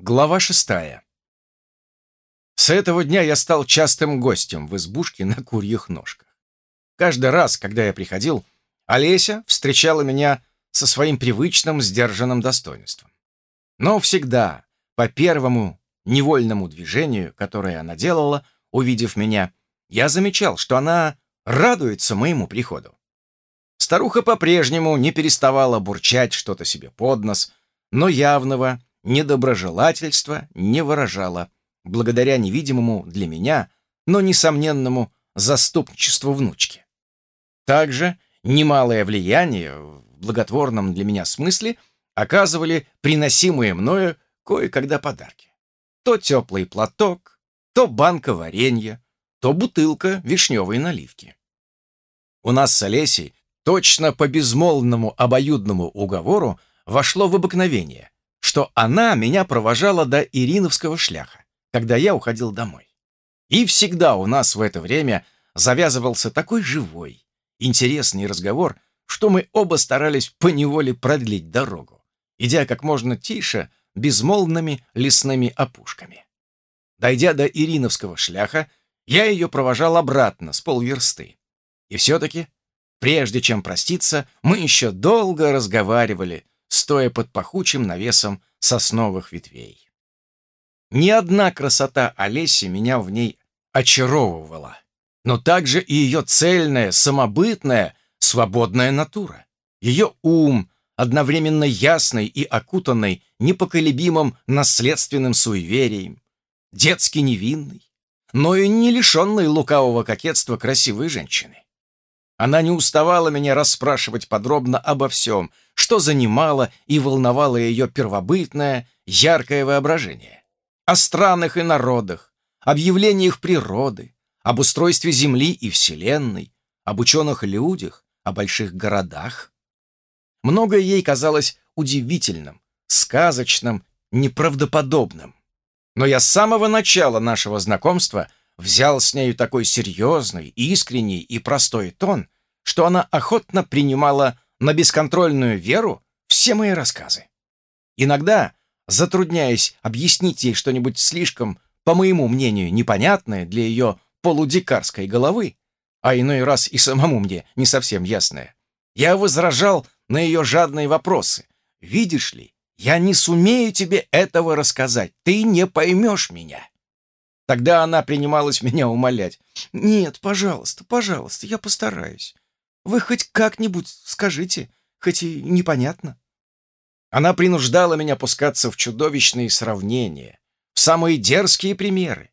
Глава шестая. С этого дня я стал частым гостем в избушке на курьих ножках. Каждый раз, когда я приходил, Олеся встречала меня со своим привычным сдержанным достоинством. Но всегда, по первому невольному движению, которое она делала, увидев меня, я замечал, что она радуется моему приходу. Старуха по-прежнему не переставала бурчать что-то себе под нос, но явного, недоброжелательства не выражала, благодаря невидимому для меня, но несомненному заступничеству внучки. Также немалое влияние в благотворном для меня смысле оказывали приносимые мною кое-когда подарки. То теплый платок, то банка варенья, то бутылка вишневой наливки. У нас с Олесей точно по безмолвному обоюдному уговору вошло в обыкновение что она меня провожала до Ириновского шляха, когда я уходил домой. И всегда у нас в это время завязывался такой живой, интересный разговор, что мы оба старались поневоле продлить дорогу, идя как можно тише, безмолвными лесными опушками. Дойдя до Ириновского шляха, я ее провожал обратно с полверсты. И все-таки, прежде чем проститься, мы еще долго разговаривали, стоя под пахучим навесом сосновых ветвей. Ни одна красота Олеси меня в ней очаровывала, но также и ее цельная, самобытная, свободная натура. Ее ум, одновременно ясный и окутанный непоколебимым наследственным суеверием, детски невинный, но и не лишенный лукавого кокетства красивой женщины. Она не уставала меня расспрашивать подробно обо всем, что занимало и волновало ее первобытное, яркое воображение. О странах и народах, об явлениях природы, об устройстве Земли и Вселенной, об ученых людях, о больших городах. Многое ей казалось удивительным, сказочным, неправдоподобным. Но я с самого начала нашего знакомства взял с нею такой серьезный, искренний и простой тон, что она охотно принимала на бесконтрольную веру все мои рассказы. Иногда, затрудняясь объяснить ей что-нибудь слишком, по моему мнению, непонятное для ее полудикарской головы, а иной раз и самому мне не совсем ясное, я возражал на ее жадные вопросы. «Видишь ли, я не сумею тебе этого рассказать, ты не поймешь меня». Тогда она принималась меня умолять. «Нет, пожалуйста, пожалуйста, я постараюсь. Вы хоть как-нибудь скажите, хоть и непонятно». Она принуждала меня пускаться в чудовищные сравнения, в самые дерзкие примеры.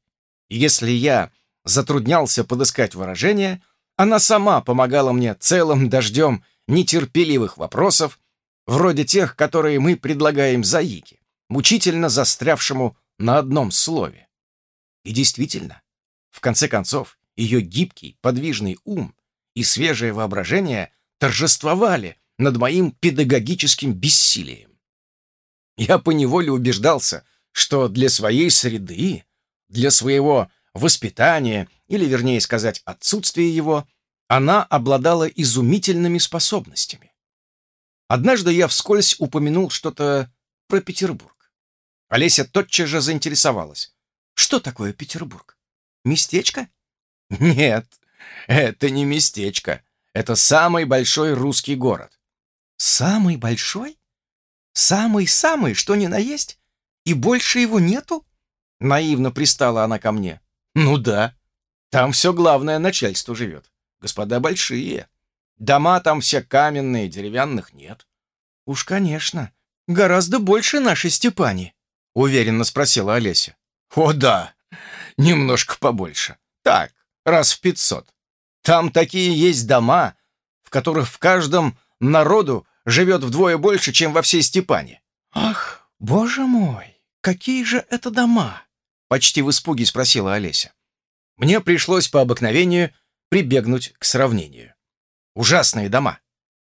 И если я затруднялся подыскать выражения, она сама помогала мне целым дождем нетерпеливых вопросов, вроде тех, которые мы предлагаем Заике, мучительно застрявшему на одном слове. И действительно, в конце концов, ее гибкий, подвижный ум и свежее воображение торжествовали над моим педагогическим бессилием. Я поневоле убеждался, что для своей среды, для своего воспитания, или, вернее сказать, отсутствия его, она обладала изумительными способностями. Однажды я вскользь упомянул что-то про Петербург. Олеся тотчас же заинтересовалась. Что такое Петербург? Местечко? Нет, это не местечко. Это самый большой русский город. Самый большой? Самый-самый, что ни на есть? И больше его нету? Наивно пристала она ко мне. Ну да, там все главное начальство живет. Господа большие. Дома там все каменные, деревянных нет. Уж, конечно, гораздо больше нашей Степани, уверенно спросила Олеся. О да, немножко побольше. Так, раз в пятьсот. Там такие есть дома, в которых в каждом народу живет вдвое больше, чем во всей Степане. Ах, боже мой, какие же это дома? Почти в испуге спросила Олеся. Мне пришлось по обыкновению прибегнуть к сравнению. Ужасные дома.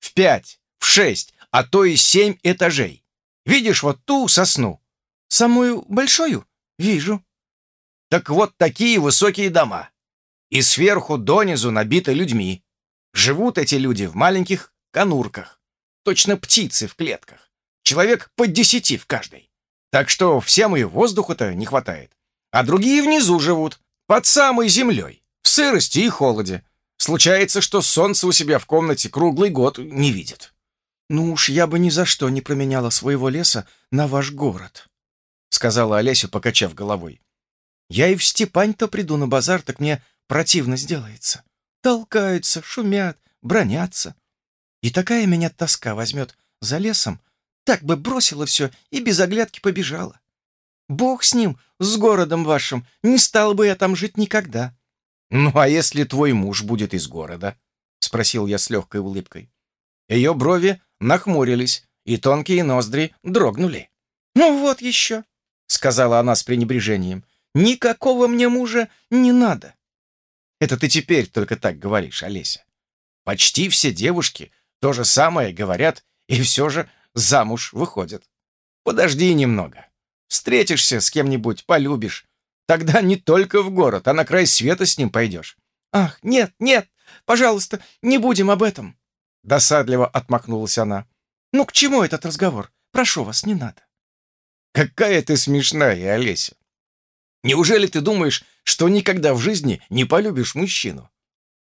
В пять, в шесть, а то и семь этажей. Видишь вот ту сосну? Самую большую? «Вижу». «Так вот такие высокие дома. И сверху донизу набиты людьми. Живут эти люди в маленьких конурках. Точно птицы в клетках. Человек по десяти в каждой. Так что всем и воздуха-то не хватает. А другие внизу живут, под самой землей, в сырости и холоде. Случается, что солнце у себя в комнате круглый год не видит. «Ну уж я бы ни за что не променяла своего леса на ваш город», — сказала Олеся, покачав головой. «Я и в Степань-то приду на базар, так мне противно сделается. Толкаются, шумят, бронятся. И такая меня тоска возьмет за лесом, так бы бросила все и без оглядки побежала. Бог с ним, с городом вашим, не стал бы я там жить никогда». «Ну а если твой муж будет из города?» — спросил я с легкой улыбкой. Ее брови нахмурились, и тонкие ноздри дрогнули. «Ну вот еще», — сказала она с пренебрежением, — «никакого мне мужа не надо». Это ты теперь только так говоришь, Олеся. Почти все девушки то же самое говорят и все же замуж выходят. Подожди немного. Встретишься с кем-нибудь, полюбишь. Тогда не только в город, а на край света с ним пойдешь. «Ах, нет, нет, пожалуйста, не будем об этом!» Досадливо отмахнулась она. «Ну к чему этот разговор? Прошу вас, не надо». «Какая ты смешная, Олеся! Неужели ты думаешь, что никогда в жизни не полюбишь мужчину?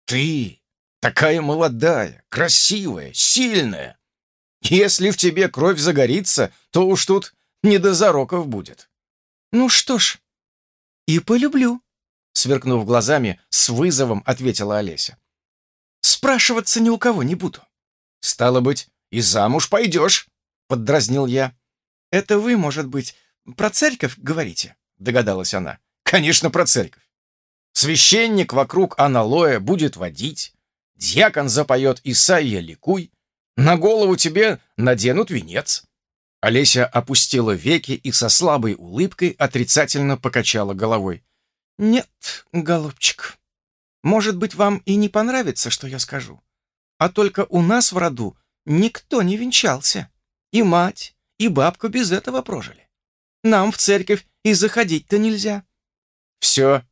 Ты такая молодая, красивая, сильная. Если в тебе кровь загорится, то уж тут не до зароков будет». «Ну что ж, и полюблю», — сверкнув глазами, с вызовом ответила Олеся. «Спрашиваться ни у кого не буду». «Стало быть, и замуж пойдешь», — поддразнил я. «Это вы, может быть, про церковь говорите?» — догадалась она. «Конечно, про церковь. Священник вокруг аналоя будет водить, дьякон запоет «Исайя, ликуй», на голову тебе наденут венец». Олеся опустила веки и со слабой улыбкой отрицательно покачала головой. «Нет, голубчик, может быть, вам и не понравится, что я скажу. А только у нас в роду никто не венчался. И мать, и бабка без этого прожили. Нам в церковь и заходить-то нельзя. Все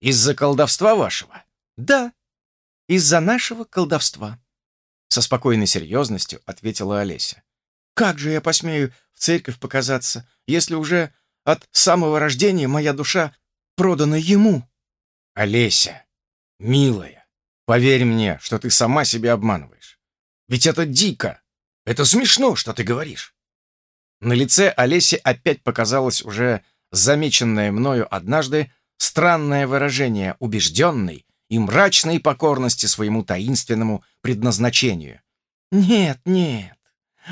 из-за колдовства вашего? Да, из-за нашего колдовства. Со спокойной серьезностью ответила Олеся. Как же я посмею в церковь показаться, если уже от самого рождения моя душа продана ему? Олеся, милая, Поверь мне, что ты сама себя обманываешь. Ведь это дико. Это смешно, что ты говоришь. На лице Олеси опять показалось уже замеченное мною однажды странное выражение убежденной и мрачной покорности своему таинственному предназначению. «Нет, нет,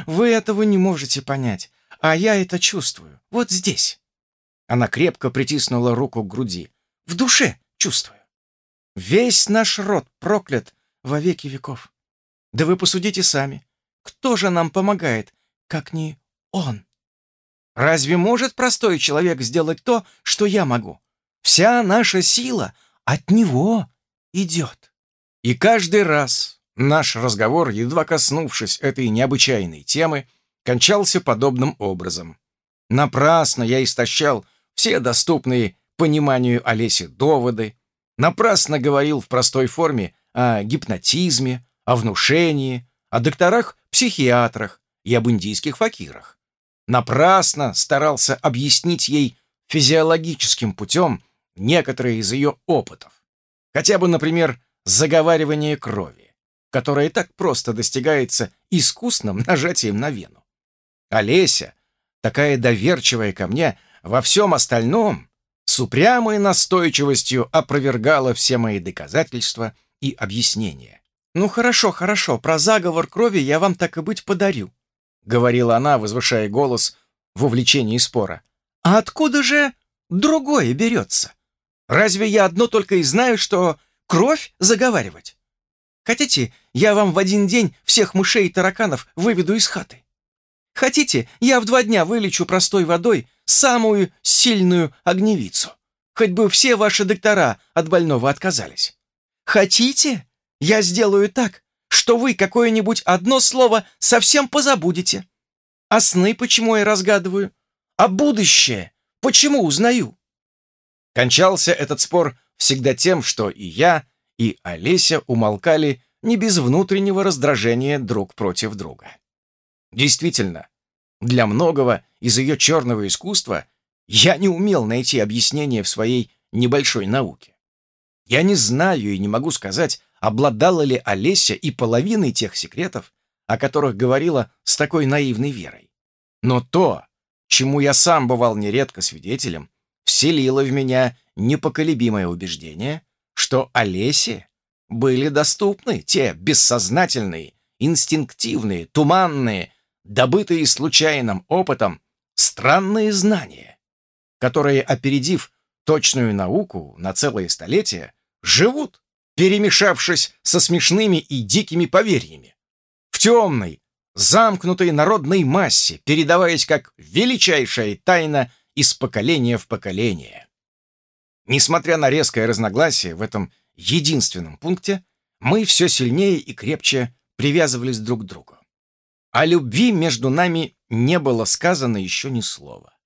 вы этого не можете понять, а я это чувствую, вот здесь». Она крепко притиснула руку к груди. «В душе чувствую. Весь наш род проклят во веки веков. Да вы посудите сами. Кто же нам помогает, как не он? Разве может простой человек сделать то, что я могу? Вся наша сила от него идет. И каждый раз наш разговор, едва коснувшись этой необычайной темы, кончался подобным образом. Напрасно я истощал все доступные пониманию Олеси доводы, Напрасно говорил в простой форме о гипнотизме, о внушении, о докторах-психиатрах и об индийских факирах. Напрасно старался объяснить ей физиологическим путем некоторые из ее опытов. Хотя бы, например, заговаривание крови, которое так просто достигается искусным нажатием на вену. Олеся, такая доверчивая ко мне, во всем остальном с упрямой настойчивостью опровергала все мои доказательства и объяснения. «Ну хорошо, хорошо, про заговор крови я вам так и быть подарю», — говорила она, возвышая голос в увлечении спора. «А откуда же другое берется? Разве я одно только и знаю, что кровь заговаривать? Хотите, я вам в один день всех мышей и тараканов выведу из хаты? Хотите, я в два дня вылечу простой водой самую сильную огневицу. Хоть бы все ваши доктора от больного отказались. Хотите? Я сделаю так, что вы какое-нибудь одно слово совсем позабудете. А сны почему я разгадываю? А будущее почему узнаю? Кончался этот спор всегда тем, что и я, и Олеся умолкали не без внутреннего раздражения друг против друга. Действительно, Для многого из ее черного искусства я не умел найти объяснение в своей небольшой науке. Я не знаю и не могу сказать, обладала ли Олеся и половиной тех секретов, о которых говорила с такой наивной верой. Но то, чему я сам бывал нередко свидетелем, вселило в меня непоколебимое убеждение, что Олесе были доступны те бессознательные, инстинктивные, туманные, добытые случайным опытом, странные знания, которые, опередив точную науку на целые столетия, живут, перемешавшись со смешными и дикими поверьями, в темной, замкнутой народной массе, передаваясь как величайшая тайна из поколения в поколение. Несмотря на резкое разногласие в этом единственном пункте, мы все сильнее и крепче привязывались друг к другу. О любви между нами не было сказано еще ни слова.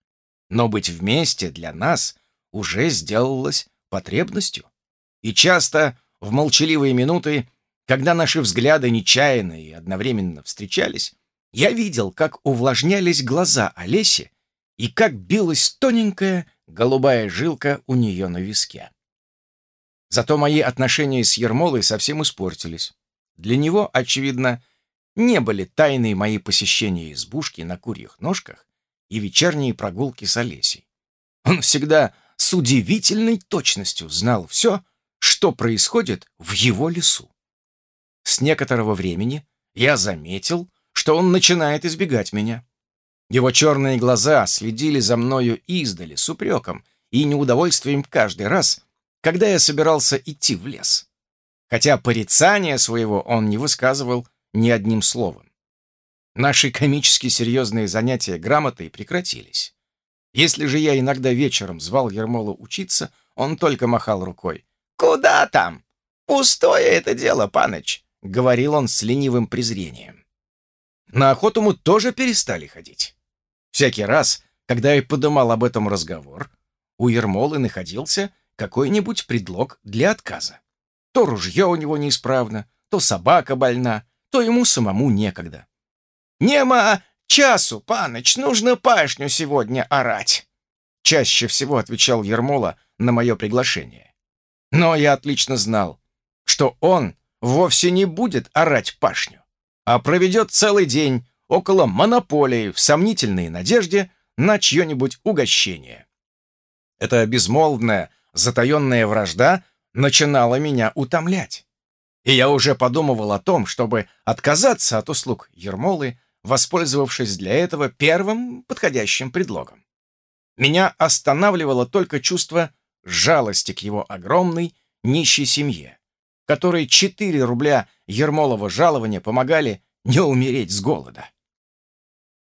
Но быть вместе для нас уже сделалось потребностью. И часто в молчаливые минуты когда наши взгляды нечаянно и одновременно встречались, я видел, как увлажнялись глаза Олеси и как билась тоненькая голубая жилка у нее на виске. Зато мои отношения с Ермолой совсем испортились. Для него, очевидно, не были тайны мои посещения избушки на курьих ножках и вечерние прогулки с Олесей. Он всегда с удивительной точностью знал все, что происходит в его лесу. С некоторого времени я заметил, что он начинает избегать меня. Его черные глаза следили за мною издали с упреком и неудовольствием каждый раз, когда я собирался идти в лес. Хотя порицания своего он не высказывал ни одним словом. Наши комически серьезные занятия грамотой прекратились. Если же я иногда вечером звал Ермолу учиться, он только махал рукой. «Куда там? Пустое это дело, паныч. — говорил он с ленивым презрением. На охоту мы тоже перестали ходить. Всякий раз, когда я подымал об этом разговор, у Ермолы находился какой-нибудь предлог для отказа. То ружье у него неисправно, то собака больна, то ему самому некогда. «Нема часу, паныч, нужно пашню сегодня орать!» Чаще всего отвечал Ермола на мое приглашение. Но я отлично знал, что он вовсе не будет орать пашню, а проведет целый день около монополии в сомнительной надежде на чье-нибудь угощение. Эта безмолвная, затаенная вражда начинала меня утомлять. И я уже подумывал о том, чтобы отказаться от услуг Ермолы, воспользовавшись для этого первым подходящим предлогом. Меня останавливало только чувство жалости к его огромной нищей семье которой 4 рубля Ермолова жалования помогали не умереть с голода.